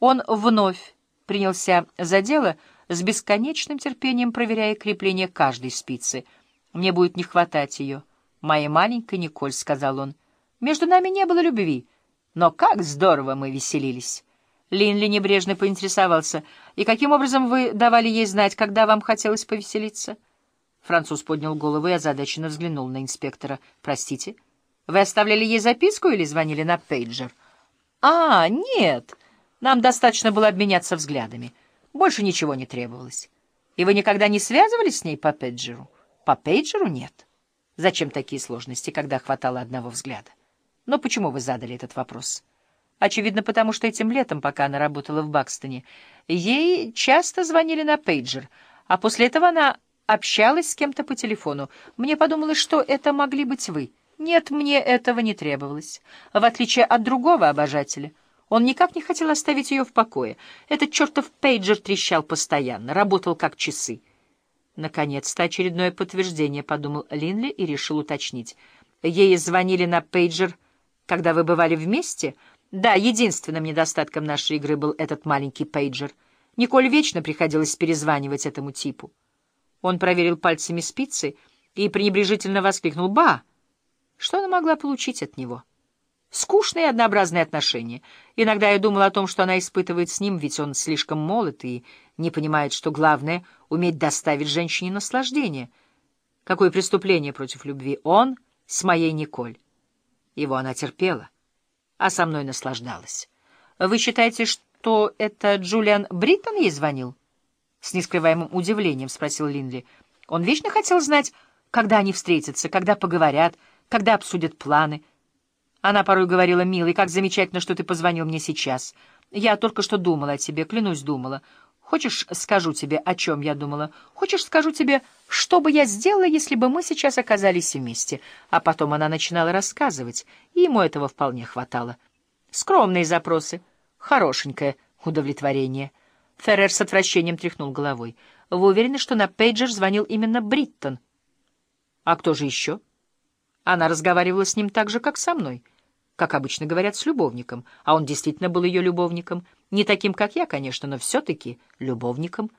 Он вновь принялся за дело, с бесконечным терпением проверяя крепление каждой спицы. «Мне будет не хватать ее». «Моя маленькая Николь», — сказал он. «Между нами не было любви, но как здорово мы веселились». Линли небрежно поинтересовался. «И каким образом вы давали ей знать, когда вам хотелось повеселиться?» Француз поднял голову и озадаченно взглянул на инспектора. «Простите, вы оставляли ей записку или звонили на пейджер?» «А, нет, нам достаточно было обменяться взглядами». Больше ничего не требовалось. И вы никогда не связывались с ней по пейджеру? По пейджеру нет. Зачем такие сложности, когда хватало одного взгляда? Но почему вы задали этот вопрос? Очевидно, потому что этим летом, пока она работала в Бакстоне, ей часто звонили на пейджер, а после этого она общалась с кем-то по телефону. Мне подумалось, что это могли быть вы. Нет, мне этого не требовалось. В отличие от другого обожателя — он никак не хотел оставить ее в покое. Этот чертов пейджер трещал постоянно, работал как часы. Наконец-то очередное подтверждение, — подумал Линли и решил уточнить. Ей звонили на пейджер, когда вы бывали вместе? Да, единственным недостатком нашей игры был этот маленький пейджер. Николь вечно приходилось перезванивать этому типу. Он проверил пальцами спицы и пренебрежительно воскликнул «Ба!». Что она могла получить от него? Скучные и однообразные отношения. Иногда я думал о том, что она испытывает с ним, ведь он слишком молод и не понимает, что главное — уметь доставить женщине наслаждение. Какое преступление против любви он с моей Николь. Его она терпела, а со мной наслаждалась. Вы считаете, что это Джулиан Бриттон ей звонил? С нескрываемым удивлением спросил Линли. Он вечно хотел знать, когда они встретятся, когда поговорят, когда обсудят планы — она порой говорила, «Милый, как замечательно, что ты позвонил мне сейчас. Я только что думала о тебе, клянусь, думала. Хочешь, скажу тебе, о чем я думала? Хочешь, скажу тебе, что бы я сделала, если бы мы сейчас оказались вместе?» А потом она начинала рассказывать, и ему этого вполне хватало. Скромные запросы, хорошенькое удовлетворение. Феррер с отвращением тряхнул головой. «Вы уверены, что на пейджер звонил именно Бриттон?» «А кто же еще?» Она разговаривала с ним так же, как со мной как обычно говорят, с любовником, а он действительно был ее любовником, не таким, как я, конечно, но все-таки любовником.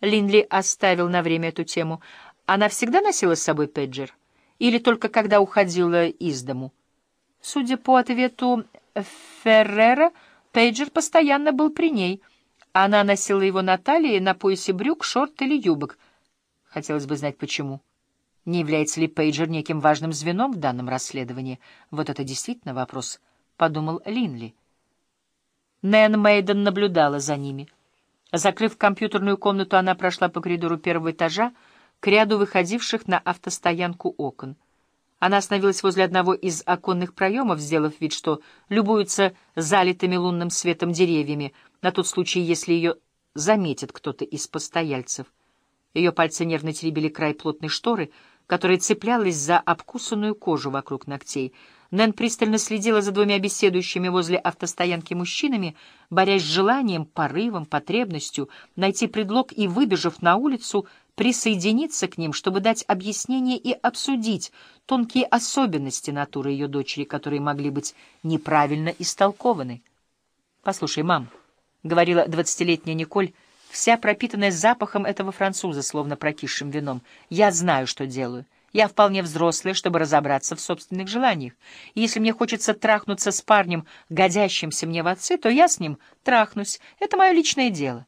Линли оставил на время эту тему. Она всегда носила с собой пейджер? Или только когда уходила из дому? Судя по ответу Феррера, пейджер постоянно был при ней. Она носила его на талии, на поясе брюк, шорт или юбок. Хотелось бы знать, почему. Не является ли пейджер неким важным звеном в данном расследовании? Вот это действительно вопрос, — подумал Линли. Нэн Мейден наблюдала за ними. Закрыв компьютерную комнату, она прошла по коридору первого этажа к ряду выходивших на автостоянку окон. Она остановилась возле одного из оконных проемов, сделав вид, что любуется залитыми лунным светом деревьями, на тот случай, если ее заметит кто-то из постояльцев. Ее пальцы нервно теребили край плотной шторы — которая цеплялась за обкусанную кожу вокруг ногтей. Нэн пристально следила за двумя беседующими возле автостоянки мужчинами, борясь с желанием, порывом, потребностью найти предлог и, выбежав на улицу, присоединиться к ним, чтобы дать объяснение и обсудить тонкие особенности натуры ее дочери, которые могли быть неправильно истолкованы. «Послушай, мам», — говорила двадцатилетняя Николь, — вся пропитанная запахом этого француза, словно прокисшим вином. Я знаю, что делаю. Я вполне взрослая, чтобы разобраться в собственных желаниях. И если мне хочется трахнуться с парнем, годящимся мне в отцы, то я с ним трахнусь. Это мое личное дело.